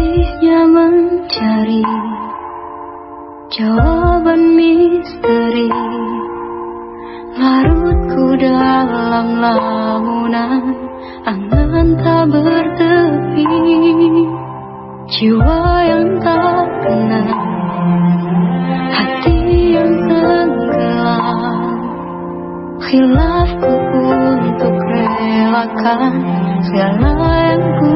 kasihnya mencari jawaban misteri. Larutku dalam lamunan angan tak bertepi. Jiwa yang tak kenal, hati yang tenggelam. Hilafku untuk relakan segala yang ku